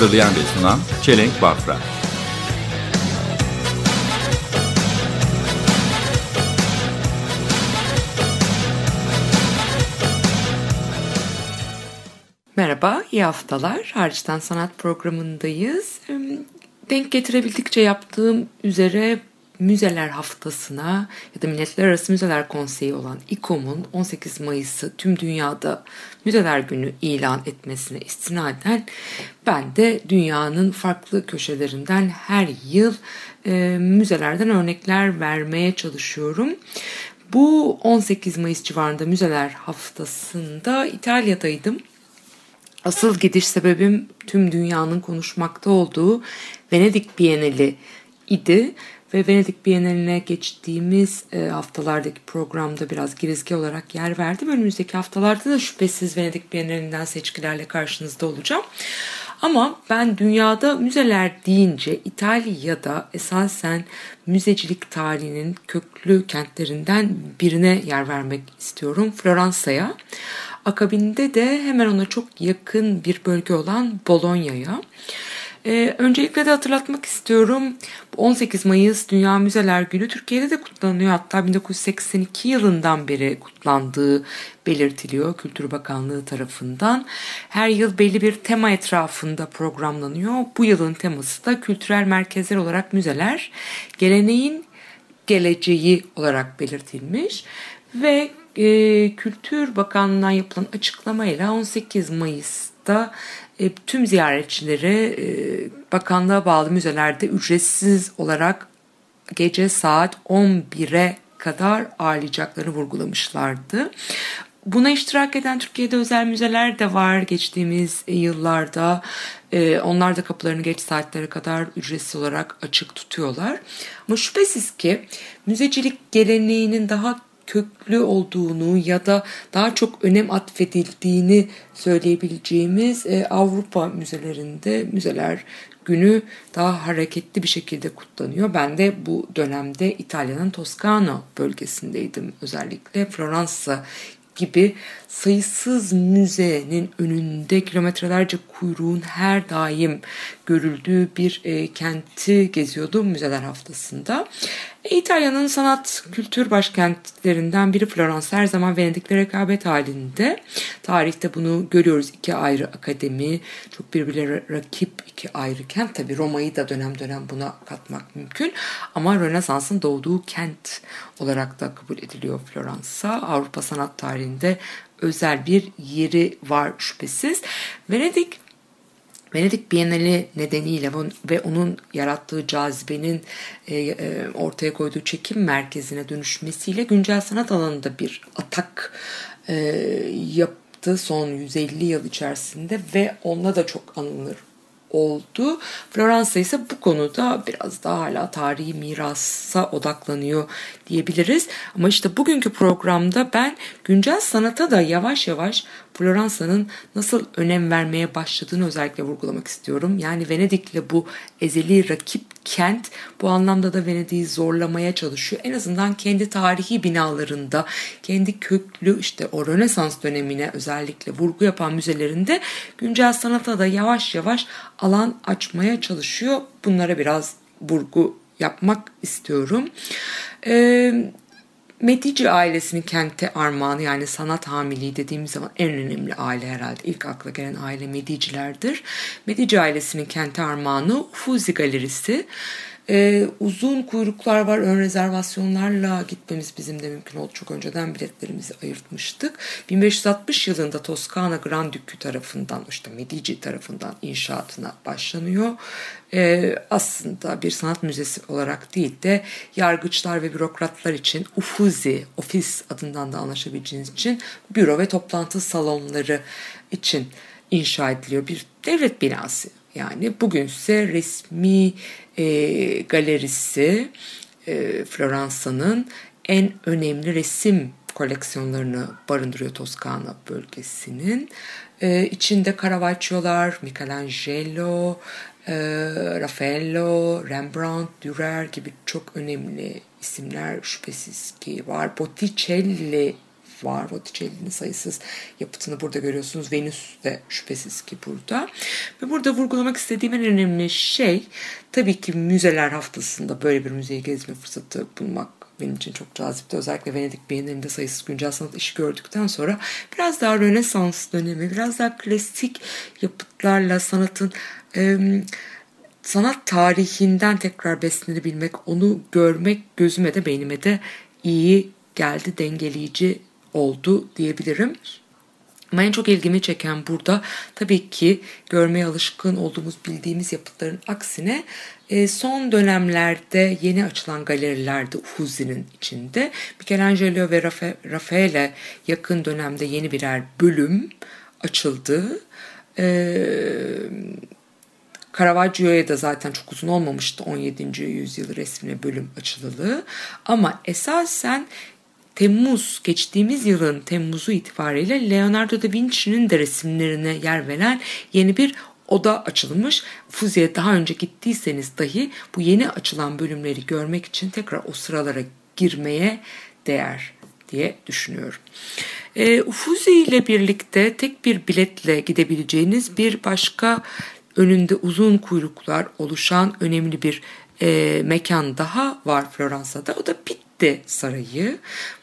Hazırlayan ve sunan Çelenk Bafra Merhaba, iyi haftalar. Hariçten Sanat programındayız. Denk getirebildikçe yaptığım üzere Müzeler Haftası'na ya da Milletler Arası Müzeler Konseyi olan İKOM'un 18 Mayıs'ı tüm dünyada Müzeler Günü ilan etmesine istinaden ben de dünyanın farklı köşelerinden her yıl e, müzelerden örnekler vermeye çalışıyorum. Bu 18 Mayıs civarında Müzeler Haftası'nda İtalya'daydım. Asıl gidiş sebebim tüm dünyanın konuşmakta olduğu Venedik Bienali idi ve Venedik Bienali'ne geçtiğimiz e, haftalardaki programda biraz girizgi olarak yer verdim. Önümüzdeki haftalarda da şüphesiz Venedik Bienali'nden seçkilerle karşınızda olacağım. Ama ben dünyada müzeler deyince İtalya'da esasen müzecilik tarihinin köklü kentlerinden birine yer vermek istiyorum. Floransa'ya. Akabinde de hemen ona çok yakın bir bölge olan Bologna'ya. Ee, öncelikle de hatırlatmak istiyorum. 18 Mayıs Dünya Müzeler Günü Türkiye'de de kutlanıyor. Hatta 1982 yılından beri kutlandığı belirtiliyor Kültür Bakanlığı tarafından. Her yıl belli bir tema etrafında programlanıyor. Bu yılın teması da kültürel merkezler olarak müzeler, geleneğin geleceği olarak belirtilmiş ve e, Kültür Bakanlığı'ndan yapılan açıklamayla 18 Mayıs'ta e, tüm ziyaretçilere e, bakanlığa bağlı müzelerde ücretsiz olarak gece saat 11'e kadar ağırlayacaklarını vurgulamışlardı. Buna iştirak eden Türkiye'de özel müzeler de var geçtiğimiz yıllarda. Ee, onlar da kapılarını geç saatlere kadar ücretsiz olarak açık tutuyorlar. Ama şüphesiz ki müzecilik geleneğinin daha köklü olduğunu ya da daha çok önem atfedildiğini söyleyebileceğimiz e, Avrupa müzelerinde müzeler günü daha hareketli bir şekilde kutlanıyor. Ben de bu dönemde İtalya'nın Toskana bölgesindeydim. Özellikle Floransa gibi sayısız müzenin önünde kilometrelerce kuyruğun her daim görüldüğü bir e, kenti geziyordum müzeler haftasında. E, İtalya'nın sanat kültür başkentlerinden biri Floransa her zaman Venedik'le rekabet halinde. Tarihte bunu görüyoruz. iki ayrı akademi, çok birbirleri rakip iki ayrı kent. Tabi Roma'yı da dönem dönem buna katmak mümkün. Ama Rönesans'ın doğduğu kent olarak da kabul ediliyor Floransa. Avrupa sanat tarihinde özel bir yeri var şüphesiz. Venedik Venedik Bienali nedeniyle ve onun yarattığı cazibenin e, e, ortaya koyduğu çekim merkezine dönüşmesiyle güncel sanat alanında bir atak e, yaptı son 150 yıl içerisinde ve onunla da çok anılır oldu. Floransa ise bu konuda biraz daha hala tarihi mirasa odaklanıyor diyebiliriz. Ama işte bugünkü programda ben güncel sanata da yavaş yavaş Floransa'nın nasıl önem vermeye başladığını özellikle vurgulamak istiyorum. Yani Venedik'le bu ezeli rakip kent bu anlamda da Venedik'i zorlamaya çalışıyor. En azından kendi tarihi binalarında, kendi köklü işte o Rönesans dönemine özellikle vurgu yapan müzelerinde güncel sanata da yavaş yavaş alan açmaya çalışıyor. Bunlara biraz vurgu yapmak istiyorum. Ee, Medici ailesinin kente armağanı yani sanat hamiliği dediğimiz zaman en önemli aile herhalde. ilk akla gelen aile Medici'lerdir. Medici ailesinin kente armağanı Uffizi Galerisi. Ee, uzun kuyruklar var. Ön rezervasyonlarla gitmemiz bizim de mümkün oldu. Çok önceden biletlerimizi ayırtmıştık. 1560 yılında Toskana Grand Dükü tarafından işte Medici tarafından inşaatına başlanıyor. Ee, aslında bir sanat müzesi olarak değil de yargıçlar ve bürokratlar için Uffizi, ofis adından da anlaşabileceğiniz için büro ve toplantı salonları için inşa ediliyor. Bir devlet binası Yani bugünse resmi e, galerisi e, Floransa'nın en önemli resim koleksiyonlarını barındırıyor Toskana bölgesinin. E, içinde Caravaggio'lar, Michelangelo, e, Raffaello, Rembrandt, Dürer gibi çok önemli isimler şüphesiz ki var. Botticelli var. Botticelli'nin sayısız yapıtını burada görüyorsunuz. Venüs de şüphesiz ki burada. Ve burada vurgulamak istediğim en önemli şey tabii ki müzeler haftasında böyle bir müzeyi gezme fırsatı bulmak benim için çok cazipti. Özellikle Venedik Bienalinde sayısız güncel sanat işi gördükten sonra biraz daha Rönesans dönemi, biraz daha klasik yapıtlarla sanatın e, sanat tarihinden tekrar beslenebilmek, onu görmek gözüme de beynime de iyi geldi, dengeleyici oldu diyebilirim. Ama çok ilgimi çeken burada tabii ki görmeye alışkın olduğumuz bildiğimiz yapıtların aksine e, son dönemlerde yeni açılan galerilerde Uffizi'nin içinde Michelangelo ve Raffaele yakın dönemde yeni birer bölüm açıldı. Eee Caravaggio'ya da zaten çok uzun olmamıştı 17. yüzyıl resmine bölüm açılalı. Ama esasen Temmuz, geçtiğimiz yılın Temmuz'u itibariyle Leonardo da Vinci'nin de resimlerine yer veren yeni bir oda açılmış. Fuzi'ye daha önce gittiyseniz dahi bu yeni açılan bölümleri görmek için tekrar o sıralara girmeye değer diye düşünüyorum. E, Ufuzi ile birlikte tek bir biletle gidebileceğiniz bir başka önünde uzun kuyruklar oluşan önemli bir e, mekan daha var Floransa'da. O da Pitti Sarayı.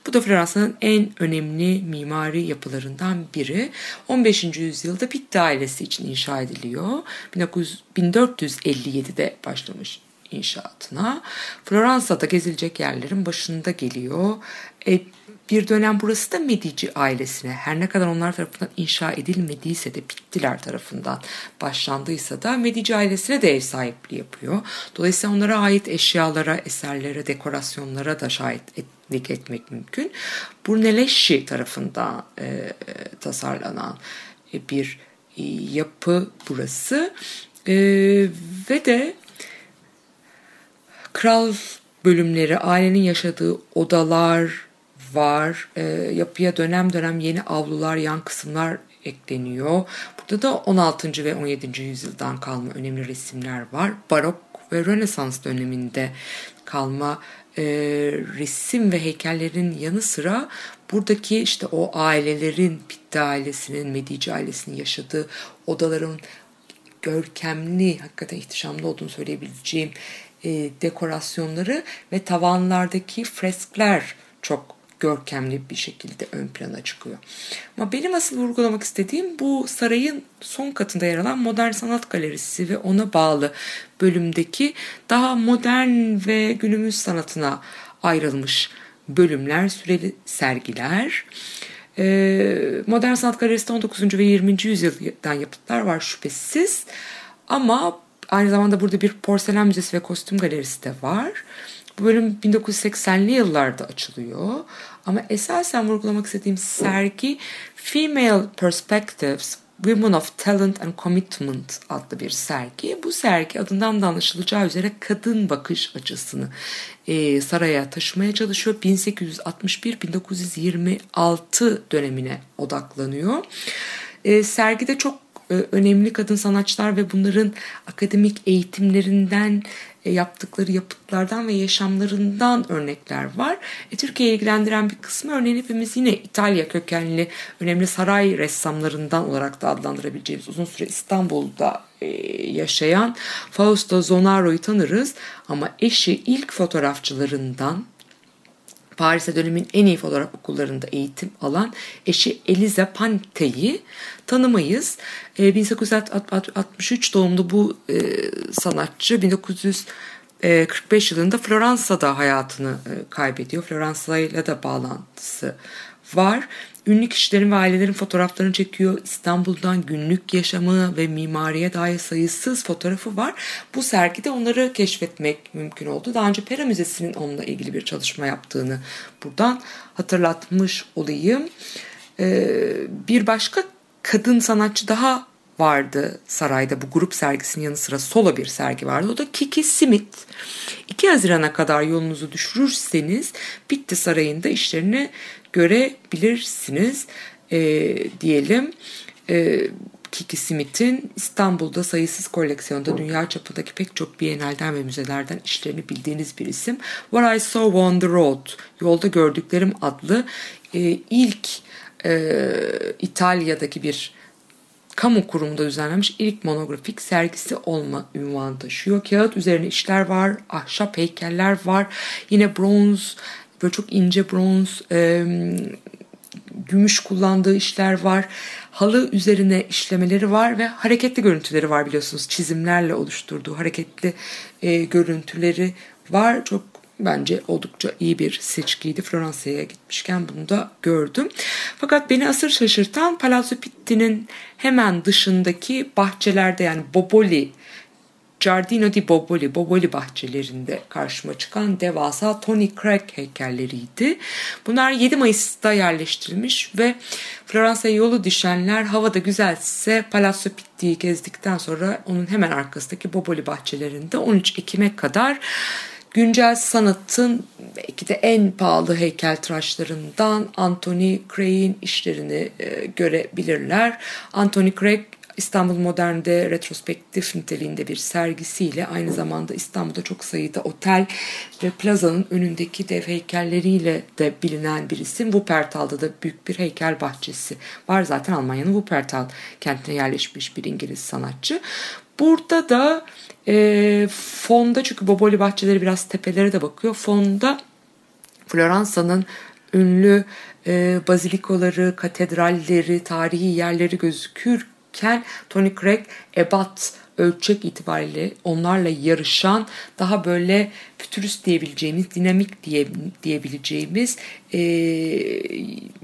Bu da Floransa'nın en önemli mimari yapılarından biri. 15. yüzyılda Pitti ailesi için inşa ediliyor. 1900, 1457'de başlamış inşaatına. Floransa'da gezilecek yerlerin başında geliyor. E, bir dönem burası da Medici ailesine her ne kadar onlar tarafından inşa edilmediyse de Pittiler tarafından başlandıysa da Medici ailesine de ev sahipliği yapıyor. Dolayısıyla onlara ait eşyalara, eserlere, dekorasyonlara da şahitlik etmek mümkün. Brunelleschi tarafından e, tasarlanan e, bir e, yapı burası. E, ve de kral bölümleri, ailenin yaşadığı odalar, var. E, yapıya dönem dönem yeni avlular, yan kısımlar ekleniyor. Burada da 16. ve 17. yüzyıldan kalma önemli resimler var. Barok ve Rönesans döneminde kalma e, resim ve heykellerin yanı sıra buradaki işte o ailelerin, Pitti ailesinin, Medici ailesinin yaşadığı odaların görkemli, hakikaten ihtişamlı olduğunu söyleyebileceğim e, dekorasyonları ve tavanlardaki freskler çok görkemli bir şekilde ön plana çıkıyor. Ama benim asıl vurgulamak istediğim bu sarayın son katında yer alan Modern Sanat Galerisi ve ona bağlı bölümdeki daha modern ve günümüz sanatına ayrılmış bölümler, süreli sergiler. Ee, modern Sanat Galerisi'nde 19. ve 20. yüzyıldan yapıtlar var şüphesiz. Ama aynı zamanda burada bir porselen müzesi ve kostüm galerisi de var. Bu bölüm 1980'li yıllarda açılıyor. Ama esasen vurgulamak istediğim sergi Female Perspectives Women of Talent and Commitment adlı bir sergi. Bu sergi adından da anlaşılacağı üzere kadın bakış açısını e, saraya taşımaya çalışıyor. 1861-1926 dönemine odaklanıyor. E, sergide çok e, önemli kadın sanatçılar ve bunların akademik eğitimlerinden yaptıkları yapıtlardan ve yaşamlarından örnekler var. E, Türkiye'yi ilgilendiren bir kısmı örneğin hepimiz yine İtalya kökenli önemli saray ressamlarından olarak da adlandırabileceğimiz uzun süre İstanbul'da e, yaşayan Fausto Zonaro'yu tanırız ama eşi ilk fotoğrafçılarından Paris'e dönemin en iyi fotoğraf okullarında eğitim alan eşi Eliza Pante'yi tanımayız. E, 1863 doğumlu bu e, sanatçı 1945 yılında Floransa'da hayatını e, kaybediyor. Floransa ile de bağlantısı var. Ünlü kişilerin ve ailelerin fotoğraflarını çekiyor. İstanbul'dan günlük yaşamı ve mimariye dair sayısız fotoğrafı var. Bu sergide onları keşfetmek mümkün oldu. Daha önce Pera Müzesi'nin onunla ilgili bir çalışma yaptığını buradan hatırlatmış olayım. Ee, bir başka kadın sanatçı daha vardı sarayda. Bu grup sergisinin yanı sıra solo bir sergi vardı. O da Kiki Smith. 2 Haziran'a kadar yolunuzu düşürürseniz Bitti Sarayı'nda işlerini görebilirsiniz e, diyelim. E, Kiki Smith'in İstanbul'da sayısız koleksiyonda dünya çapındaki pek çok bienalden ve müzelerden işlerini bildiğiniz bir isim. What I Saw on the Road, Yolda Gördüklerim adlı e, ilk e, İtalya'daki bir kamu kurumunda düzenlenmiş ilk monografik sergisi olma ünvanı taşıyor. Kağıt üzerine işler var, ahşap heykeller var. Yine bronz, böyle çok ince bronz, e, gümüş kullandığı işler var. Halı üzerine işlemeleri var ve hareketli görüntüleri var biliyorsunuz. Çizimlerle oluşturduğu hareketli e, görüntüleri var. Çok bence oldukça iyi bir seçkiydi. Floransa'ya gitmişken bunu da gördüm. Fakat beni asır şaşırtan Palazzo Pitti'nin hemen dışındaki bahçelerde yani Boboli Giardino di Boboli, Boboli bahçelerinde karşıma çıkan devasa Tony Craig heykelleriydi. Bunlar 7 Mayıs'ta yerleştirilmiş ve Floransa'ya yolu düşenler havada güzelse Palazzo Pitti'yi gezdikten sonra onun hemen arkasındaki Boboli bahçelerinde 13 Ekim'e kadar güncel sanatın belki de en pahalı heykeltıraşlarından Anthony Craig'in işlerini e, görebilirler. Anthony Craig İstanbul Modern'de retrospektif niteliğinde bir sergisiyle aynı zamanda İstanbul'da çok sayıda otel ve plazanın önündeki dev heykelleriyle de bilinen bir isim. Wuppertal'da da büyük bir heykel bahçesi var. Zaten Almanya'nın Wuppertal kentine yerleşmiş bir İngiliz sanatçı. Burada da e, fonda çünkü Boboli bahçeleri biraz tepelere de bakıyor. Fonda Floransa'nın ünlü e, bazilikoları, katedralleri, tarihi yerleri gözükürken Tony Craig ebat ölçek itibariyle onlarla yarışan daha böyle fütürist diyebileceğimiz, dinamik diye, diyebileceğimiz e,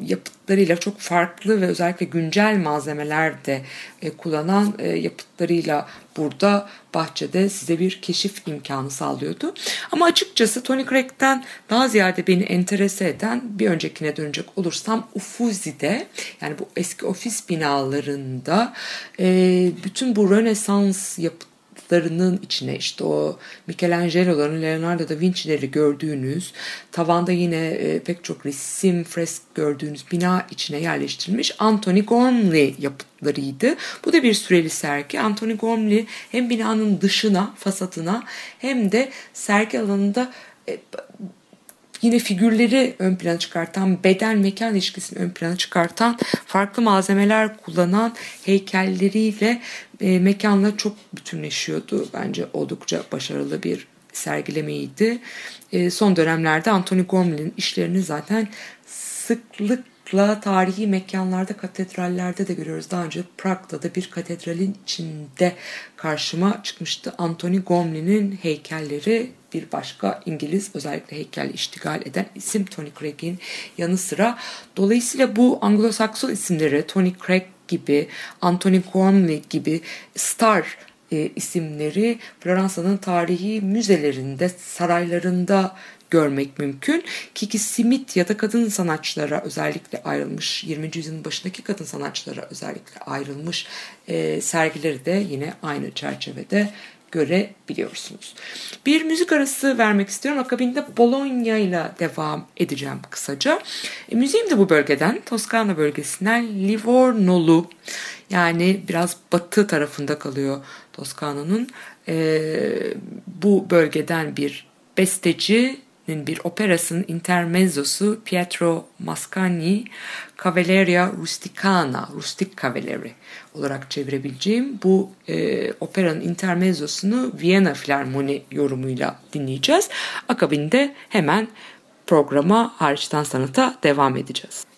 yapıtlarıyla çok farklı ve özellikle güncel malzemeler de e, kullanan e, yapıtlarıyla burada bahçede size bir keşif imkanı sağlıyordu. Ama açıkçası Tony Craig'den daha ziyade beni enterese eden bir öncekine dönecek olursam Ufuzi'de yani bu eski ofis binalarında e, bütün bu Rönesans yapıtları yapıtlarının içine işte o Michelangelo'ların, Leonardo da Vinci'leri gördüğünüz, tavanda yine e, pek çok resim, fresk gördüğünüz bina içine yerleştirilmiş Anthony Gormley yapıtlarıydı. Bu da bir süreli sergi. Anthony Gormley hem binanın dışına, fasatına hem de sergi alanında e, yine figürleri ön plana çıkartan, beden mekan ilişkisini ön plana çıkartan, farklı malzemeler kullanan heykelleriyle e, mekanla çok bütünleşiyordu. Bence oldukça başarılı bir sergilemeydi. E, son dönemlerde Anthony Gormley'nin işlerini zaten sıklıkla tarihi mekanlarda, katedrallerde de görüyoruz. Daha önce Prag'da da bir katedralin içinde karşıma çıkmıştı. Anthony Gormley'nin heykelleri bir başka İngiliz özellikle heykel iştigal eden isim Tony Craig'in yanı sıra. Dolayısıyla bu Anglo-Sakson isimleri Tony Craig gibi, Anthony Gormley gibi star e, isimleri Floransa'nın tarihi müzelerinde, saraylarında görmek mümkün. Kiki Smith ya da kadın sanatçılara özellikle ayrılmış, 20. yüzyılın başındaki kadın sanatçılara özellikle ayrılmış e, sergileri de yine aynı çerçevede görebiliyorsunuz. Bir müzik arası vermek istiyorum. Akabinde Bologna ile devam edeceğim kısaca. E, müziğim de bu bölgeden, Toskana bölgesinden Livornolu. Yani biraz batı tarafında kalıyor Toskana'nın. E, bu bölgeden bir besteci bir operasının intermezzosu Pietro Mascagni Cavalleria Rusticana, Rustik Cavalleri olarak çevirebileceğim bu e, operanın intermezzosunu Viyana Filarmoni yorumuyla dinleyeceğiz. Akabinde hemen programa hariçten sanata devam edeceğiz.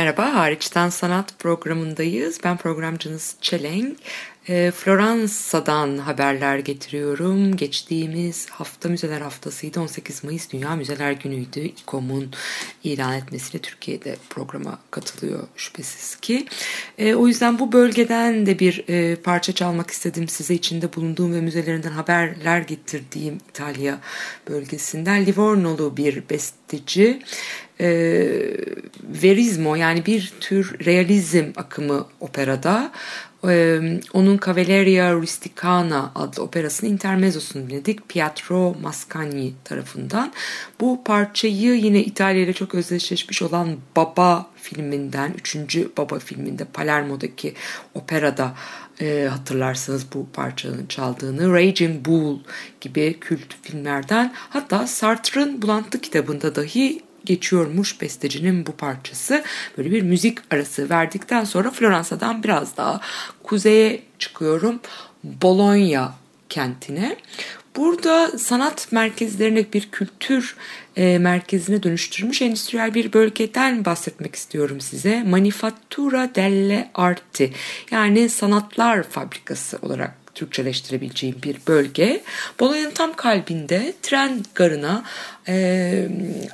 Merhaba, Hariçten Sanat programındayız. Ben programcınız Çelenk. E, Floransa'dan haberler getiriyorum. Geçtiğimiz hafta Müzeler Haftası'ydı. 18 Mayıs Dünya Müzeler Günü'ydü. İKOM'un ilan etmesiyle Türkiye'de programa katılıyor şüphesiz ki. E, o yüzden bu bölgeden de bir e, parça çalmak istedim size. içinde bulunduğum ve müzelerinden haberler getirdiğim İtalya bölgesinden. Livornolu bir besteci e, verizmo yani bir tür realizm akımı operada. Onun Cavalleria Rusticana adlı operasının intermezzosunu dinledik Pietro Mascagni tarafından. Bu parçayı yine İtalya ile çok özdeşleşmiş olan Baba filminden, 3. Baba filminde Palermo'daki operada e, hatırlarsanız bu parçanın çaldığını Raging Bull gibi kült filmlerden hatta Sartre'ın Bulantı kitabında dahi geçiyormuş bestecinin bu parçası. Böyle bir müzik arası verdikten sonra Floransa'dan biraz daha kuzeye çıkıyorum. Bologna kentine. Burada sanat merkezlerine bir kültür e, merkezine dönüştürmüş endüstriyel bir bölgeden bahsetmek istiyorum size. Manifattura delle Arti yani sanatlar fabrikası olarak Türkçeleştirebileceğim bir bölge. Bologna'nın tam kalbinde tren garına, e,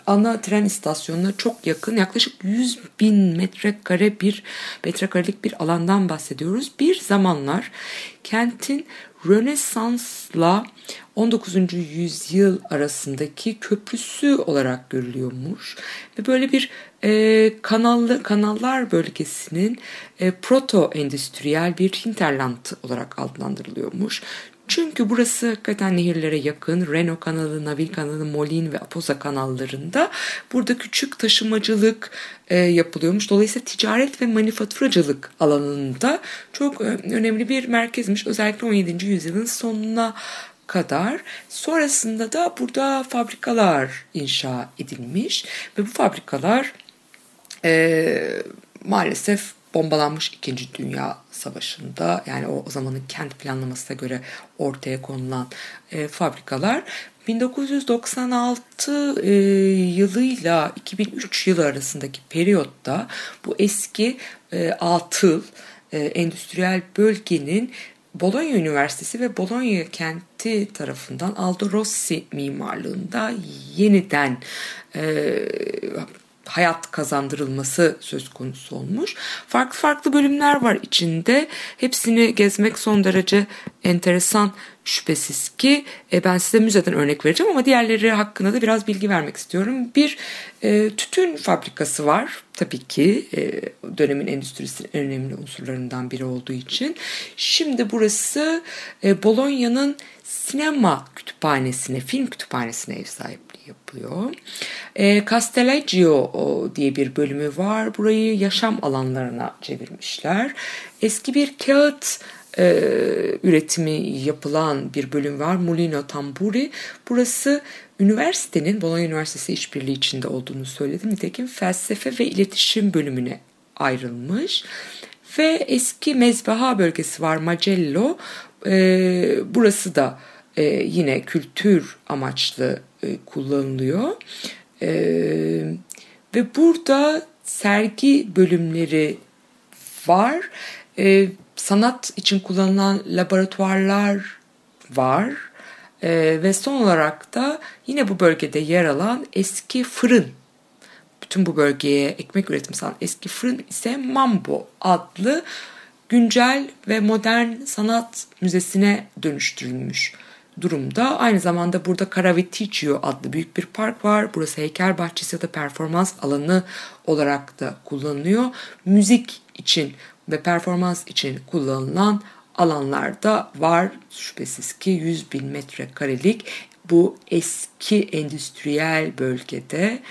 ana tren istasyonuna çok yakın yaklaşık 100 bin metrekare bir metrekarelik bir alandan bahsediyoruz. Bir zamanlar kentin Rönesans'la 19. yüzyıl arasındaki köprüsü olarak görülüyormuş ve böyle bir e, kanallı kanallar bölgesinin e, proto endüstriyel bir hinterland olarak adlandırılıyormuş. Çünkü burası hakikaten nehirlere yakın. Reno kanalı, Navil kanalı, Molin ve Apoza kanallarında burada küçük taşımacılık e, yapılıyormuş. Dolayısıyla ticaret ve manifaturacılık alanında çok e, önemli bir merkezmiş. Özellikle 17. yüzyılın sonuna kadar. Sonrasında da burada fabrikalar inşa edilmiş ve bu fabrikalar e, maalesef bombalanmış 2. Dünya Savaşı'nda yani o, zamanın kent planlamasına göre ortaya konulan e, fabrikalar 1996 e, yılıyla 2003 yılı arasındaki periyotta bu eski e, atıl e, endüstriyel bölgenin Bologna Üniversitesi ve Bologna kenti tarafından Aldo Rossi mimarlığında yeniden e, hayat kazandırılması söz konusu olmuş. Farklı farklı bölümler var içinde. Hepsini gezmek son derece enteresan şüphesiz ki e, ben size müzeden örnek vereceğim ama diğerleri hakkında da biraz bilgi vermek istiyorum. Bir e, tütün fabrikası var tabii ki e, dönemin endüstrisinin en önemli unsurlarından biri olduğu için. Şimdi burası e, Bologna'nın sinema kütüphanesine, film kütüphanesine ev sahipliği yapıyor. E, Castellagio diye bir bölümü var. Burayı yaşam alanlarına çevirmişler. Eski bir kağıt e, üretimi yapılan bir bölüm var. Mulino Tamburi. Burası üniversitenin, Bologna Üniversitesi işbirliği içinde olduğunu söyledim. Nitekim felsefe ve iletişim bölümüne ayrılmış. Ve eski mezbaha bölgesi var Magello. E, burası da e, yine kültür amaçlı e, kullanılıyor. E, ve burada sergi bölümleri var. E, sanat için kullanılan laboratuvarlar var. E, ve son olarak da yine bu bölgede yer alan eski fırın bütün bu bölgeye ekmek üretimi sağlayan eski fırın ise Mambo adlı güncel ve modern sanat müzesine dönüştürülmüş durumda. Aynı zamanda burada Caravitticcio adlı büyük bir park var. Burası heykel bahçesi ya da performans alanı olarak da kullanılıyor. Müzik için ve performans için kullanılan alanlarda var. Şüphesiz ki 100 bin metrekarelik bu eski endüstriyel bölgede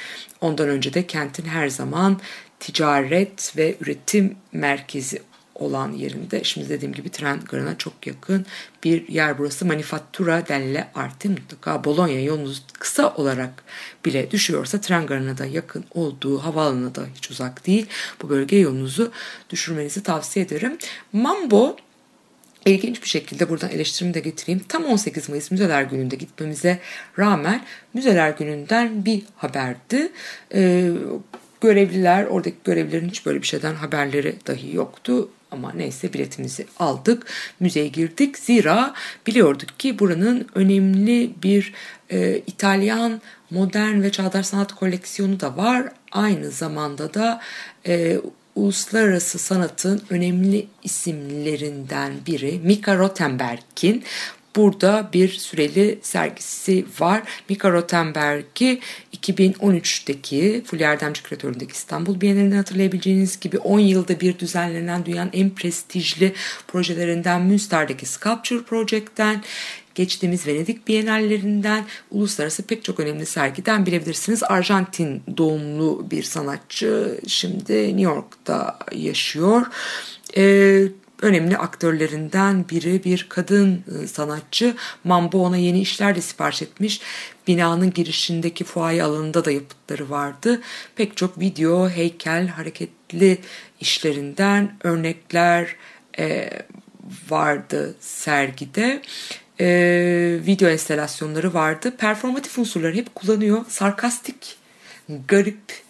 ondan önce de kentin her zaman ticaret ve üretim merkezi olan yerinde şimdi dediğim gibi tren garına çok yakın bir yer burası Manifattura delle Arte mutlaka Bologna yolunuz kısa olarak bile düşüyorsa tren garına da yakın olduğu havaalanına da hiç uzak değil bu bölge yolunuzu düşürmenizi tavsiye ederim. Mambo İlginç bir şekilde buradan eleştirimi de getireyim. Tam 18 Mayıs Müzeler Günü'nde gitmemize rağmen Müzeler Günü'nden bir haberdi. Ee, görevliler, oradaki görevlilerin hiç böyle bir şeyden haberleri dahi yoktu. Ama neyse biletimizi aldık, müzeye girdik. Zira biliyorduk ki buranın önemli bir e, İtalyan modern ve çağdaş sanat koleksiyonu da var. Aynı zamanda da e, uluslararası sanatın önemli isimlerinden biri Mika Rothenberg'in burada bir süreli sergisi var. Mika Rothenberg'i 2013'teki Fulya Erdemci Küratörü'ndeki İstanbul Bienalinden hatırlayabileceğiniz gibi 10 yılda bir düzenlenen dünyanın en prestijli projelerinden Münster'deki Sculpture Project'ten geçtiğimiz Venedik Bienallerinden uluslararası pek çok önemli sergiden bilebilirsiniz. Arjantin doğumlu bir sanatçı şimdi New York'ta yaşıyor. Ee, önemli aktörlerinden biri bir kadın e, sanatçı. Mambo ona yeni işler de sipariş etmiş. Binanın girişindeki fuaye alanında da yapıtları vardı. Pek çok video, heykel, hareketli işlerinden örnekler e, vardı sergide. E, video enstalasyonları vardı. Performatif unsurları hep kullanıyor. Sarkastik, garip,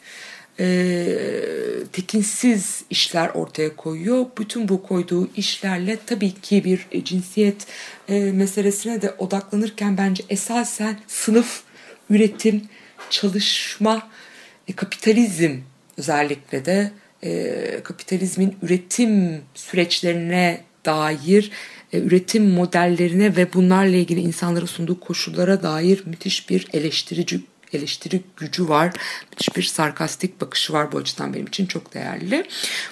e, tekinsiz işler ortaya koyuyor. Bütün bu koyduğu işlerle tabii ki bir e, cinsiyet e, meselesine de odaklanırken bence esasen sınıf, üretim, çalışma, e, kapitalizm özellikle de e, kapitalizmin üretim süreçlerine dair e, üretim modellerine ve bunlarla ilgili insanlara sunduğu koşullara dair müthiş bir eleştirici eleştiri gücü var. Müthiş bir sarkastik bakışı var bu açıdan benim için çok değerli.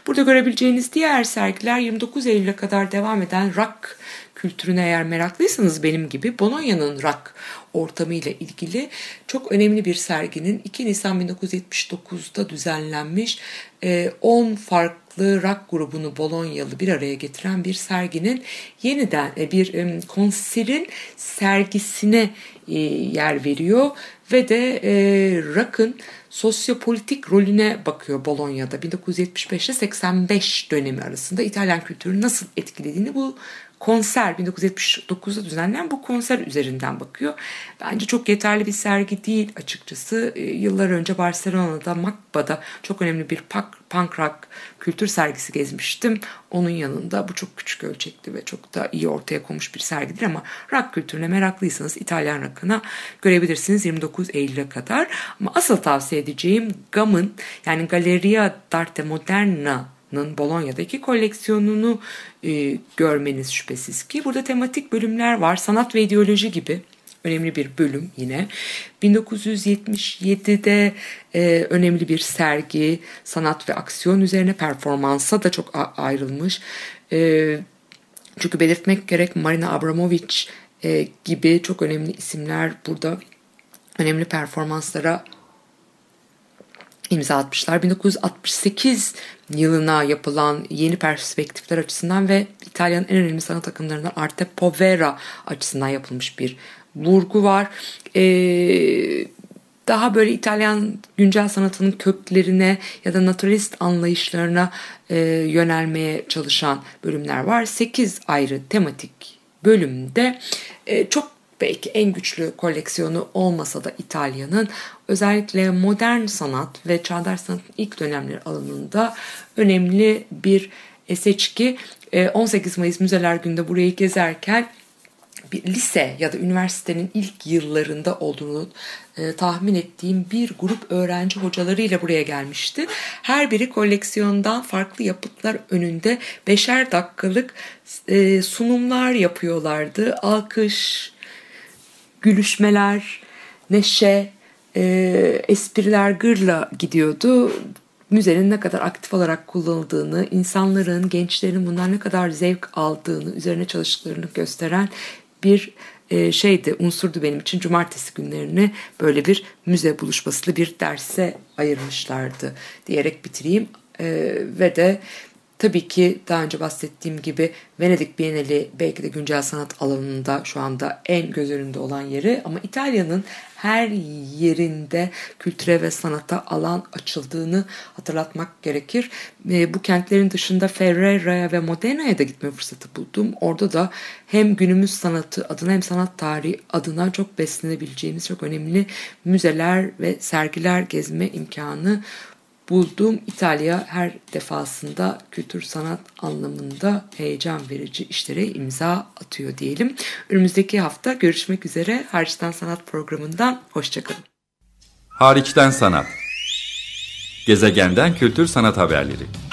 Burada görebileceğiniz diğer sergiler 29 Eylül'e kadar devam eden rock kültürüne eğer meraklıysanız benim gibi Bolonya'nın rock ortamı ile ilgili çok önemli bir serginin 2 Nisan 1979'da düzenlenmiş 10 farklı rock grubunu Bolonyalı bir araya getiren bir serginin yeniden bir konserin sergisine yer veriyor ve de e, rock'ın sosyopolitik rolüne bakıyor Bolonya'da 1975 ile 85 dönemi arasında İtalyan kültürünü nasıl etkilediğini bu konser 1979'da düzenlenen bu konser üzerinden bakıyor. Bence çok yeterli bir sergi değil açıkçası. E, yıllar önce Barcelona'da Macba'da çok önemli bir punk rock kültür sergisi gezmiştim. Onun yanında bu çok küçük ölçekli ve çok da iyi ortaya konmuş bir sergidir ama rock kültürüne meraklıysanız İtalyan rock'ına görebilirsiniz 29 Eylül'e kadar. Ama asıl tavsiye edeceğim GAM'ın yani Galleria d'Arte Moderna Bolonya'daki koleksiyonunu e, görmeniz şüphesiz ki. Burada tematik bölümler var. Sanat ve ideoloji gibi önemli bir bölüm yine. 1977'de e, önemli bir sergi sanat ve aksiyon üzerine performansa da çok ayrılmış. E, çünkü belirtmek gerek Marina Abramovic e, gibi çok önemli isimler burada önemli performanslara imza atmışlar. 1968 yılına yapılan yeni perspektifler açısından ve İtalya'nın en önemli sanat akımlarından Arte Povera açısından yapılmış bir vurgu var. Ee, daha böyle İtalyan güncel sanatının köklerine ya da naturalist anlayışlarına e, yönelmeye çalışan bölümler var. 8 ayrı tematik bölümde e, çok belki en güçlü koleksiyonu olmasa da İtalya'nın özellikle modern sanat ve çağdaş sanatın ilk dönemleri alanında önemli bir seçki. 18 Mayıs Müzeler Günü'nde burayı gezerken bir lise ya da üniversitenin ilk yıllarında olduğunu e, tahmin ettiğim bir grup öğrenci hocalarıyla buraya gelmişti. Her biri koleksiyondan farklı yapıtlar önünde beşer dakikalık e, sunumlar yapıyorlardı. Alkış, gülüşmeler, neşe, e, espriler gırla gidiyordu. Müzenin ne kadar aktif olarak kullanıldığını, insanların, gençlerin bundan ne kadar zevk aldığını, üzerine çalıştıklarını gösteren bir e, şeydi, unsurdu benim için. Cumartesi günlerini böyle bir müze buluşmasıyla bir derse ayırmışlardı diyerek bitireyim. E, ve de Tabii ki daha önce bahsettiğim gibi Venedik Bienali belki de güncel sanat alanında şu anda en göz önünde olan yeri ama İtalya'nın her yerinde kültüre ve sanata alan açıldığını hatırlatmak gerekir. Bu kentlerin dışında Ferrara'ya ve Modena'ya da gitme fırsatı buldum. Orada da hem günümüz sanatı adına hem sanat tarihi adına çok beslenebileceğimiz çok önemli müzeler ve sergiler gezme imkanı bulduğum İtalya her defasında kültür sanat anlamında heyecan verici işlere imza atıyor diyelim. Önümüzdeki hafta görüşmek üzere Hariçten Sanat programından hoşçakalın. Hariçten sanat. Gezegenden kültür sanat haberleri.